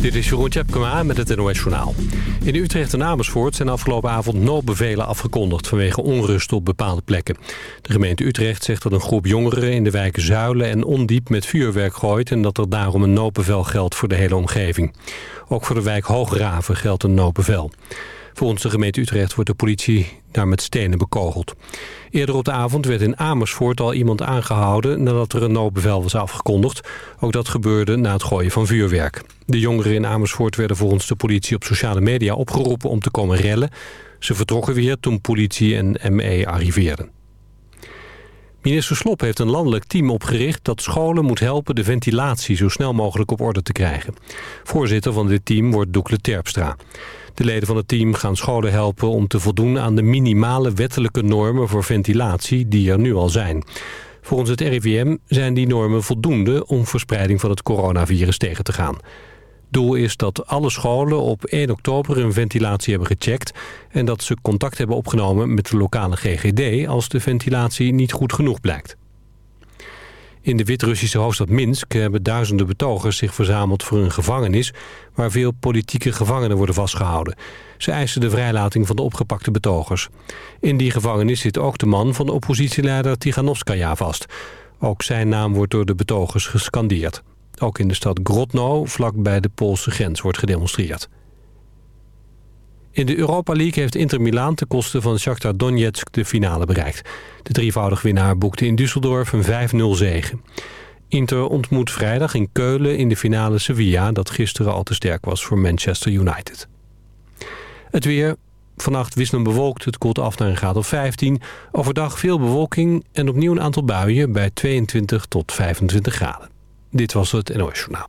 Dit is Jeroen Tjepkema met het NOS Journaal. In Utrecht en Amersfoort zijn afgelopen avond noodbevelen afgekondigd... vanwege onrust op bepaalde plekken. De gemeente Utrecht zegt dat een groep jongeren in de wijken Zuilen en Ondiep... met vuurwerk gooit en dat er daarom een noodbevel geldt voor de hele omgeving. Ook voor de wijk Hoograven geldt een noodbevel. Volgens de gemeente Utrecht wordt de politie daar met stenen bekogeld. Eerder op de avond werd in Amersfoort al iemand aangehouden... nadat er een noodbevel was afgekondigd. Ook dat gebeurde na het gooien van vuurwerk. De jongeren in Amersfoort werden volgens de politie op sociale media opgeroepen om te komen rellen. Ze vertrokken weer toen politie en ME arriveerden. Minister Slop heeft een landelijk team opgericht dat scholen moet helpen de ventilatie zo snel mogelijk op orde te krijgen. Voorzitter van dit team wordt Doekle Terpstra. De leden van het team gaan scholen helpen om te voldoen aan de minimale wettelijke normen voor ventilatie die er nu al zijn. Volgens het RIVM zijn die normen voldoende om verspreiding van het coronavirus tegen te gaan. Doel is dat alle scholen op 1 oktober hun ventilatie hebben gecheckt... en dat ze contact hebben opgenomen met de lokale GGD... als de ventilatie niet goed genoeg blijkt. In de Wit-Russische hoofdstad Minsk hebben duizenden betogers zich verzameld voor een gevangenis... waar veel politieke gevangenen worden vastgehouden. Ze eisen de vrijlating van de opgepakte betogers. In die gevangenis zit ook de man van de oppositieleider Tiganovskaya vast. Ook zijn naam wordt door de betogers gescandeerd. Ook in de stad Grodno, vlak bij de Poolse grens, wordt gedemonstreerd. In de Europa League heeft Inter Milaan ten koste van Shakhtar Donetsk de finale bereikt. De drievoudig winnaar boekte in Düsseldorf een 5-0 zege. Inter ontmoet vrijdag in Keulen in de finale Sevilla... dat gisteren al te sterk was voor Manchester United. Het weer. Vannacht wisselend bewolkt. Het koelt af naar een graad of 15. Overdag veel bewolking en opnieuw een aantal buien... bij 22 tot 25 graden. Dit was het NOS Journaal.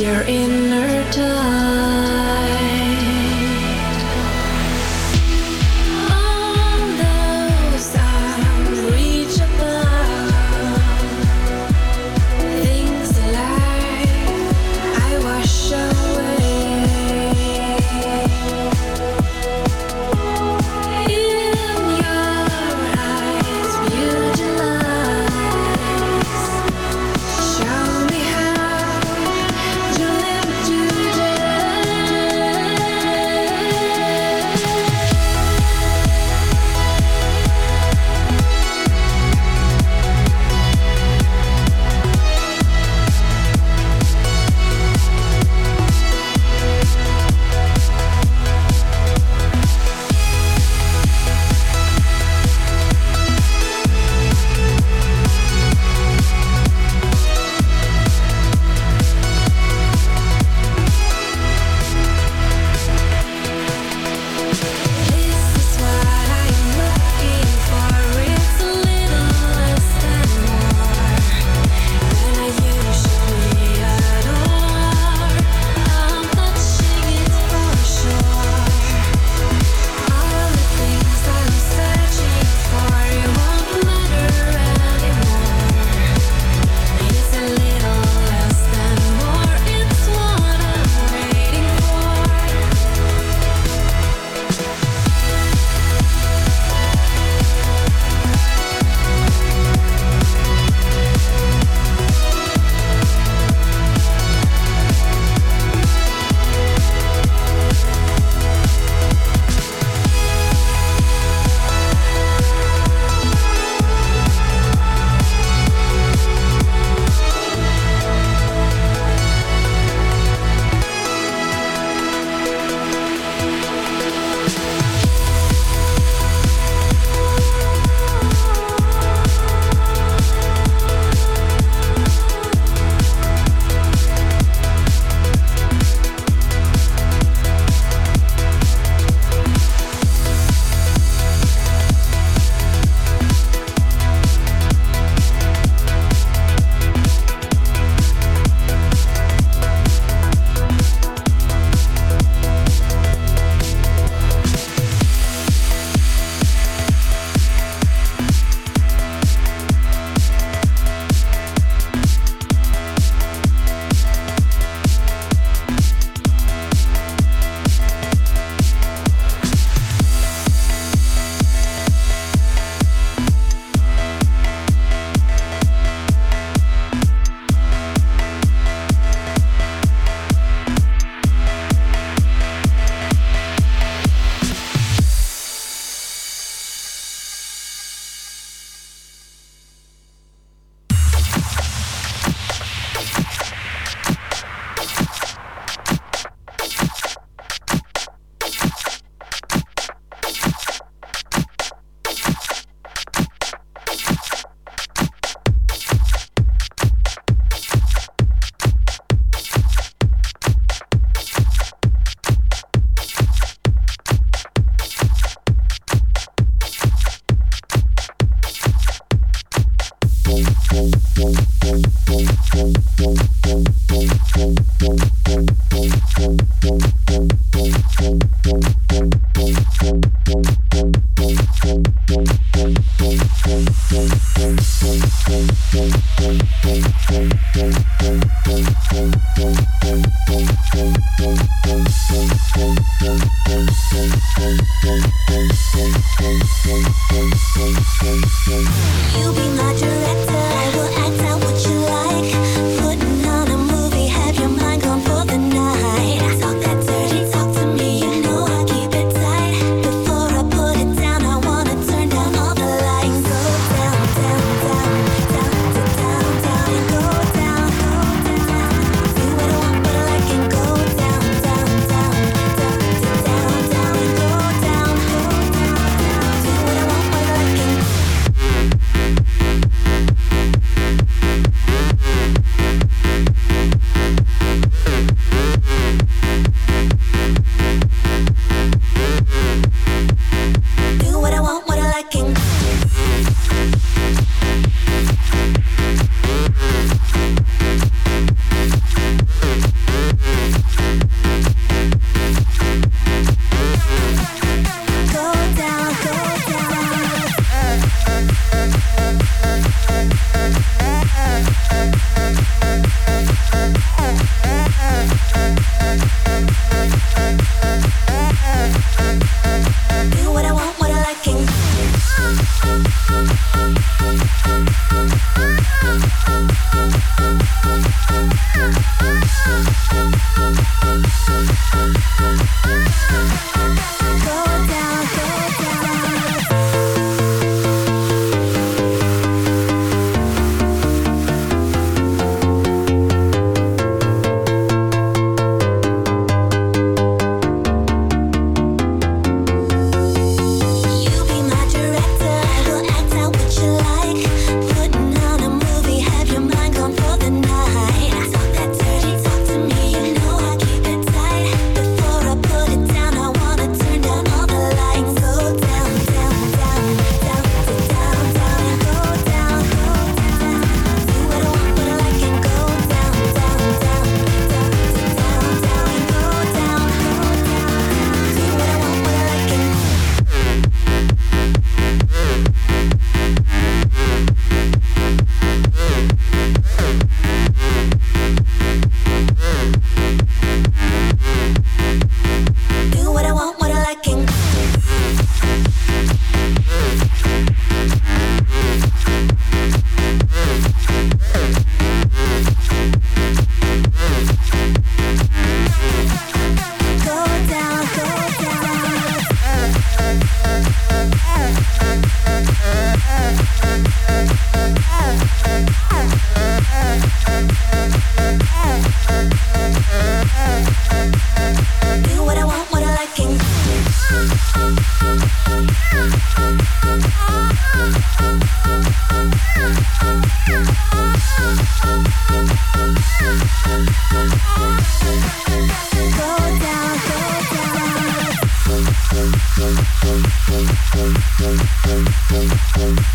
your inner time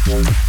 Thank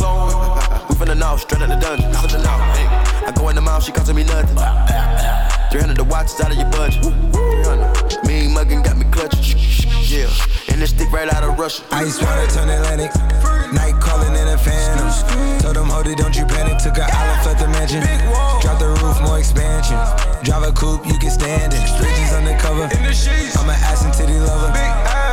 Clone. We finna know, straight out the dungeon. Hey. I go in the mouth, she costing me nothing. 300 the watch is out of your budget. 300. Mean muggin' got me clutching. Yeah. And this stick right out of Russia. Ice water turn Atlantic. Night calling in a phantom. Told them, hold it, don't you panic. Took an island, left the mansion. Drop the roof, more expansion. Drive a coupe, you can stand it. Bridges undercover. I'm an ass and titty lover.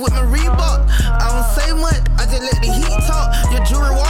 with my Reebok. I don't say much, I just let the heat talk. Your jewelry water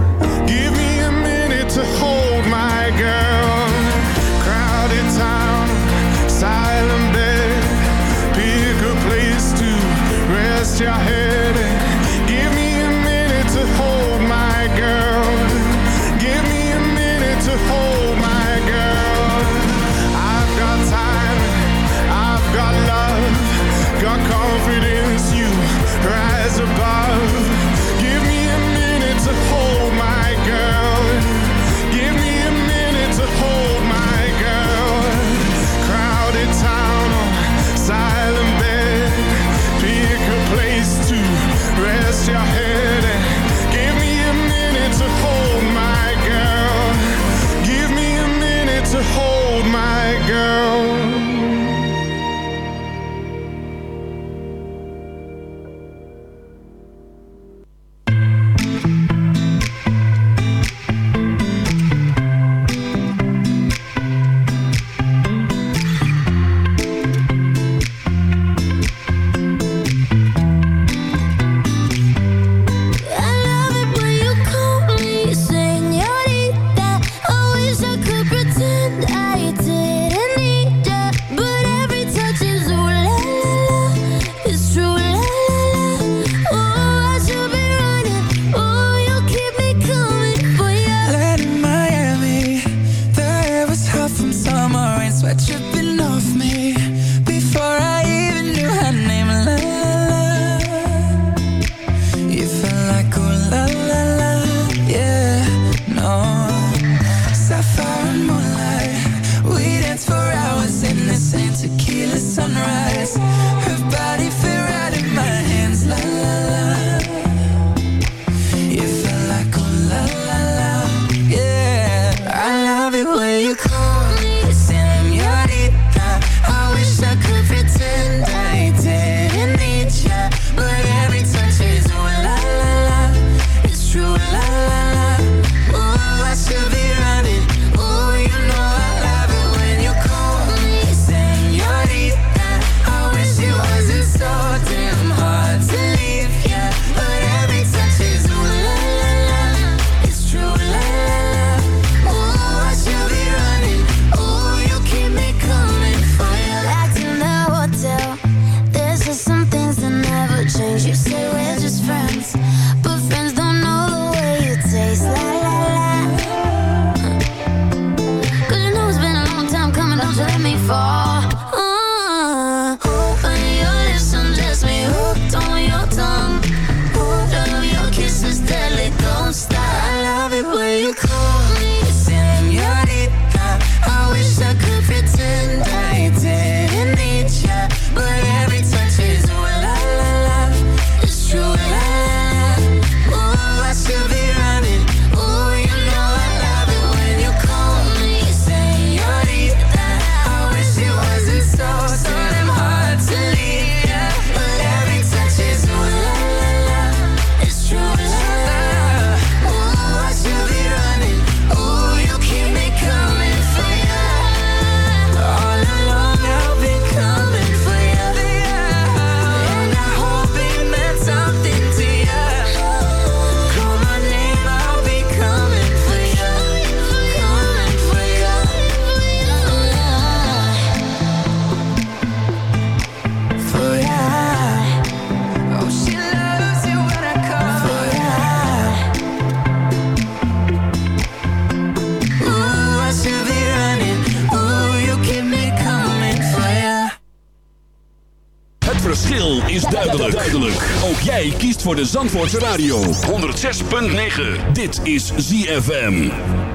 voor de Zandvoortse Radio. 106.9. Dit is ZFM.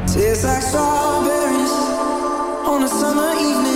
Tastes like strawberries on a summer evening.